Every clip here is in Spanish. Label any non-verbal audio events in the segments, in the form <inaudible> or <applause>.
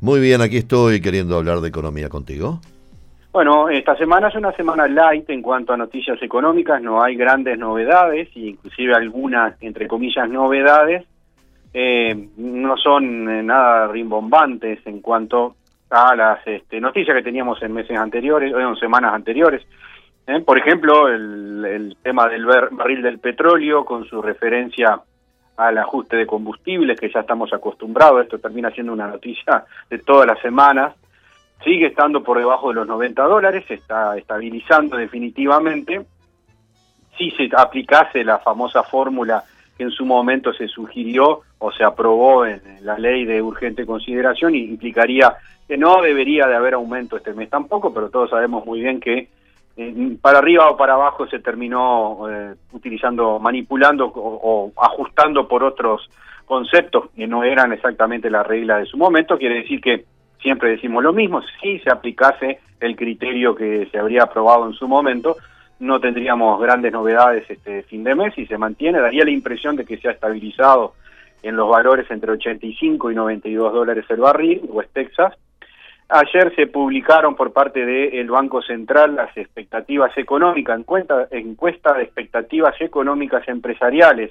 Muy bien, aquí estoy queriendo hablar de economía contigo. Bueno, esta semana es una semana light en cuanto a noticias económicas, no hay grandes novedades, inclusive algunas, entre comillas, novedades, eh, no son eh, nada rimbombantes en cuanto a las este, noticias que teníamos en meses anteriores, o en semanas anteriores. ¿eh? Por ejemplo, el, el tema del barril del petróleo con su referencia al ajuste de combustibles, que ya estamos acostumbrados, esto termina siendo una noticia de todas las semanas, sigue estando por debajo de los 90 dólares, se está estabilizando definitivamente. Si se aplicase la famosa fórmula que en su momento se sugirió o se aprobó en la ley de urgente consideración, implicaría que no debería de haber aumento este mes tampoco, pero todos sabemos muy bien que para arriba o para abajo se terminó eh, utilizando, manipulando o, ajustando por otros conceptos que no eran exactamente la regla de su momento. Quiere decir que siempre decimos lo mismo, si se aplicase el criterio que se habría aprobado en su momento, no tendríamos grandes novedades este fin de mes y se mantiene, daría la impresión de que se ha estabilizado en los valores entre 85 y 92 dólares el barril, West Texas, Ayer se publicaron por parte del Banco Central las expectativas económicas, encuesta, encuesta de expectativas económicas empresariales,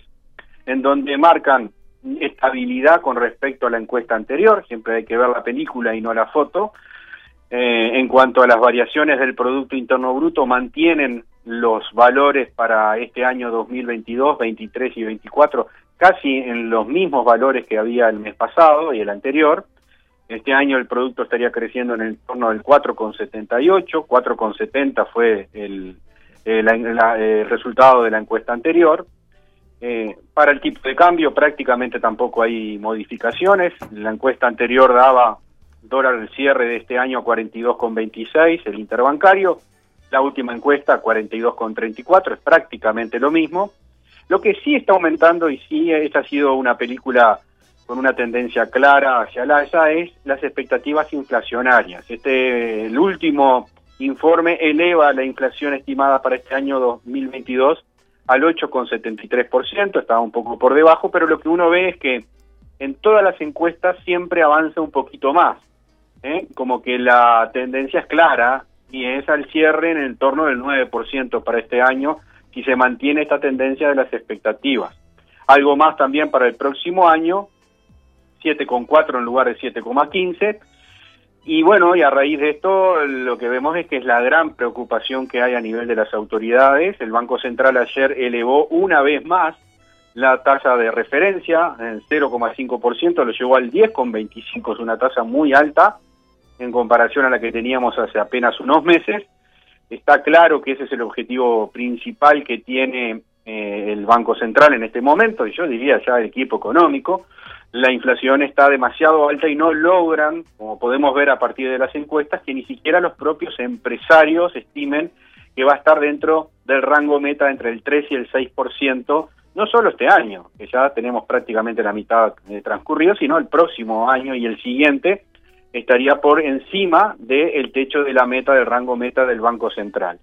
en donde marcan estabilidad con respecto a la encuesta anterior, siempre hay que ver la película y no la foto. Eh, en cuanto a las variaciones del Producto Interno Bruto, mantienen los valores para este año 2022, 23 y 24 casi en los mismos valores que había el mes pasado y el anterior. Este año el producto estaría creciendo en el torno del 4,78, 4,70 fue el, el, resultado de la encuesta anterior. Eh, para el tipo de cambio prácticamente tampoco hay modificaciones. La encuesta anterior daba dólar al cierre de este año a 42,26, el interbancario. La última encuesta 42,34, es prácticamente lo mismo. Lo que sí está aumentando, y sí, esta ha sido una película con una tendencia clara hacia la alza es las expectativas inflacionarias. Este el último informe eleva la inflación estimada para este año 2022 al 8,73%, estaba un poco por debajo, pero lo que uno ve es que en todas las encuestas siempre avanza un poquito más, ¿eh? como que la tendencia es clara y es al cierre en el torno del 9% para este año si se mantiene esta tendencia de las expectativas. Algo más también para el próximo año 7,4 en lugar de 7,15. Y bueno, y a raíz de esto lo que vemos es que es la gran preocupación que hay a nivel de las autoridades. El Banco Central ayer elevó una vez más la tasa de referencia en 0,5%, lo llevó al 10,25, es una tasa muy alta en comparación a la que teníamos hace apenas unos meses. Está claro que ese es el objetivo principal que tiene eh, el Banco Central en este momento, y yo diría ya el equipo económico, la inflación está demasiado alta y no logran, como podemos ver a partir de las encuestas, que ni siquiera los propios empresarios estimen que va a estar dentro del rango meta entre el 3 y el 6%, no solo este año, que ya tenemos prácticamente la mitad de transcurrido, sino el próximo año y el siguiente estaría por encima del techo de la meta, del rango meta del Banco Central.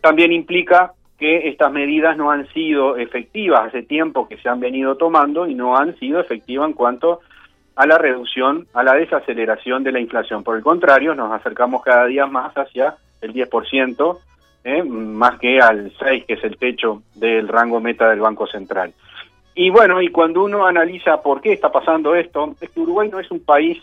También implica que estas medidas no han sido efectivas hace tiempo que se han venido tomando y no han sido efectivas en cuanto a la reducción, a la desaceleración de la inflación. Por el contrario, nos acercamos cada día más hacia el 10%, ¿eh? más que al 6%, que es el techo del rango meta del Banco Central. Y bueno, y cuando uno analiza por qué está pasando esto, es que Uruguay no es un país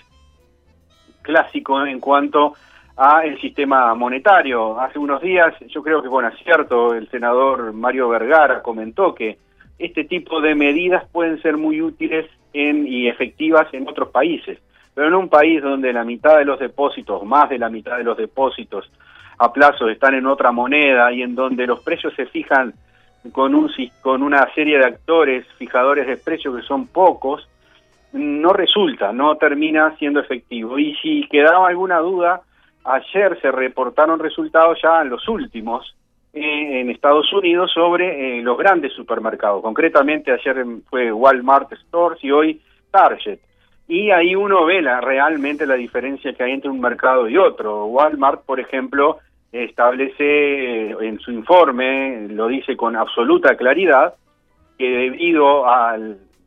clásico en cuanto a el sistema monetario. Hace unos días, yo creo que con acierto, el senador Mario Vergara comentó que este tipo de medidas pueden ser muy útiles en, y efectivas en otros países, pero en un país donde la mitad de los depósitos, más de la mitad de los depósitos a plazo están en otra moneda y en donde los precios se fijan con, un, con una serie de actores fijadores de precios que son pocos, no resulta, no termina siendo efectivo. Y si quedaba alguna duda, ayer se reportaron resultados ya en los últimos eh, en Estados Unidos sobre eh, los grandes supermercados. Concretamente ayer fue Walmart Stores y hoy Target. Y ahí uno ve la, realmente la diferencia que hay entre un mercado y otro. Walmart, por ejemplo, establece en su informe, lo dice con absoluta claridad, que debido a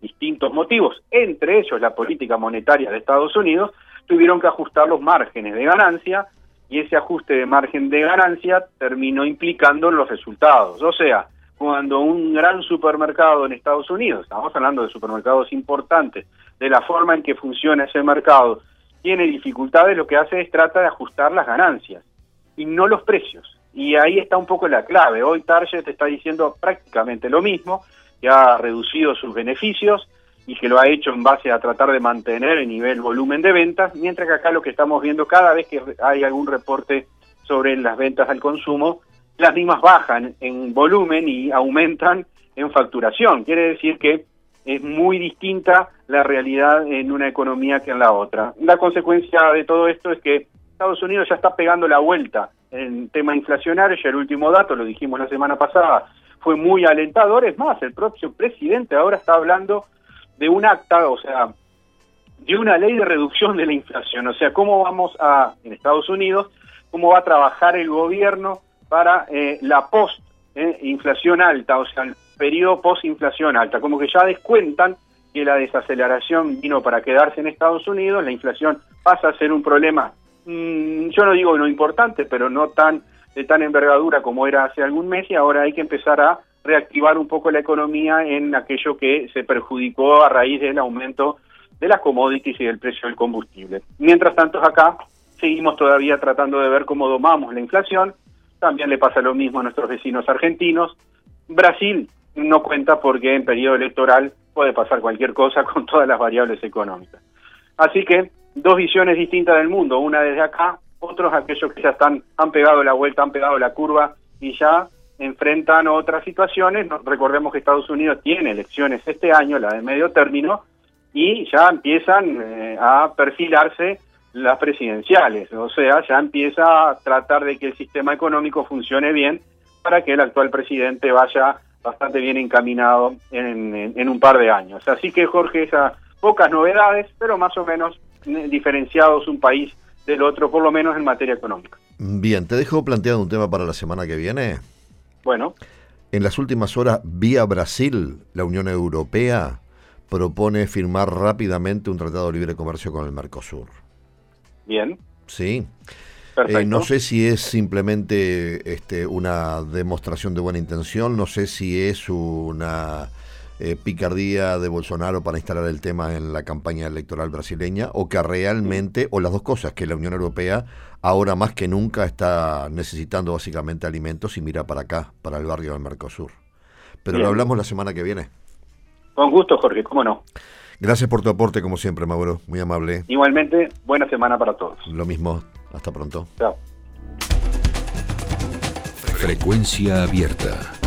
distintos motivos, entre ellos la política monetaria de Estados Unidos, tuvieron que ajustar los márgenes de ganancia y ese ajuste de margen de ganancia terminó implicando los resultados. O sea, cuando un gran supermercado en Estados Unidos, estamos hablando de supermercados importantes, de la forma en que funciona ese mercado, tiene dificultades, lo que hace es trata de ajustar las ganancias y no los precios. Y ahí está un poco la clave. Hoy Target está diciendo prácticamente lo mismo, que ha reducido sus beneficios y que lo ha hecho en base a tratar de mantener el nivel volumen de ventas, mientras que acá lo que estamos viendo cada vez que hay algún reporte sobre las ventas al consumo, las mismas bajan en volumen y aumentan en facturación. Quiere decir que es muy distinta la realidad en una economía que en la otra. La consecuencia de todo esto es que Estados Unidos ya está pegando la vuelta en tema inflacionario, ya el último dato, lo dijimos la semana pasada, fue muy alentador, es más, el propio presidente ahora está hablando de un acta, o sea, de una ley de reducción de la inflación, o sea, cómo vamos a, en Estados Unidos, cómo va a trabajar el gobierno para eh, la post-inflación alta, o sea, el periodo post-inflación alta, como que ya descuentan que la desaceleración vino para quedarse en Estados Unidos, la inflación pasa a ser un problema, mm, yo no digo no importante, pero no tan de tan envergadura como era hace algún mes y ahora hay que empezar a reactivar un poco la economía en aquello que se perjudicó a raíz del aumento de las commodities y del precio del combustible. Mientras tanto, acá seguimos todavía tratando de ver cómo domamos la inflación. También le pasa lo mismo a nuestros vecinos argentinos. Brasil no cuenta porque en periodo electoral puede pasar cualquier cosa <laughs> con todas las variables económicas. Así que dos visiones distintas del mundo, una desde acá, otros aquellos que ya están han pegado la vuelta, han pegado la curva y ya enfrentan otras situaciones. Recordemos que Estados Unidos tiene elecciones este año, la de medio término, y ya empiezan eh, a perfilarse las presidenciales, o sea, ya empieza a tratar de que el sistema económico funcione bien para que el actual presidente vaya bastante bien encaminado en, un par de años. Así que Jorge, esas pocas novedades, pero más o menos eh, diferenciados un país del otro, por lo menos en materia económica. Bien, te dejo planteado un tema para la semana que viene. Bueno. En las últimas horas, vía Brasil, la Unión Europea propone firmar rápidamente un tratado de libre comercio con el Mercosur. Bien. Sí. Eh, no sé si es simplemente este, una demostración de buena intención, no sé si es una eh, picardía de Bolsonaro para instalar el tema en la campaña electoral brasileña o que realmente, o las dos cosas, que la Unión Europea ahora más que nunca está necesitando básicamente alimentos y mira para acá, para el barrio del Mercosur. Pero lo hablamos la semana que viene. Con gusto, Jorge, cómo no. Gracias por tu aporte, como siempre, Mauro. Muy amable. Igualmente, buena semana para todos. Lo mismo. Hasta pronto. Chao. Frecuencia abierta.